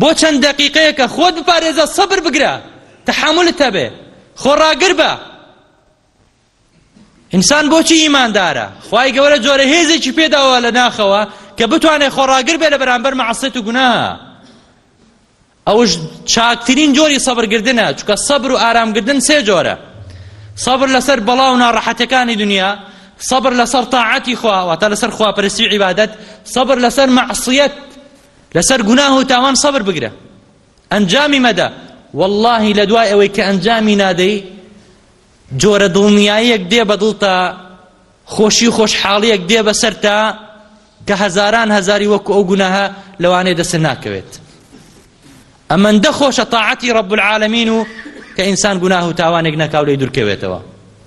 بۆ چەند دەقیقەیەکە خۆت بپارێزە سەبر بگرە تەحاملت هەبێ خۆڕاگر بە ئینسان بۆچی ئیماندارە خی گەورە جۆرە هێزێکی پێداوە لە ناخەوە کە بتوانێت خۆڕاگر بێ لە بەرامبەر مەعسێت و گونا ئەوش چاکترین جۆری سەبرگردنە چکە سەبر و ئارامگردن سێ جۆرە سەبر لەسەر بەڵا و ناڕەحەتەکانی دنیا سەبر لەسەر تاعەتی خواوەتە لەسەر خواپەرسی عیبادەت سەبر لەسەر مەعسیەت لەسەر گوناه و تاوان سەبر بگرە ئەنجامی مەدە واللهی لە دوای ئەوەی کە ئەنجامی نادەی جۆرە دڵنیاییەک دێ بە دڵتا خۆشی و خۆشحاڵیەک دێ بەسەر تا کە هەزاران هەزاری وەکو ئەو گوناهە لەوانەیە دەست ناکەوێت ئەمەندە خۆشە تاعەتی ڕب العالمین و کە ئینسان گوناه و تاوانێک نەکاو لەی دوورکەوێتەوە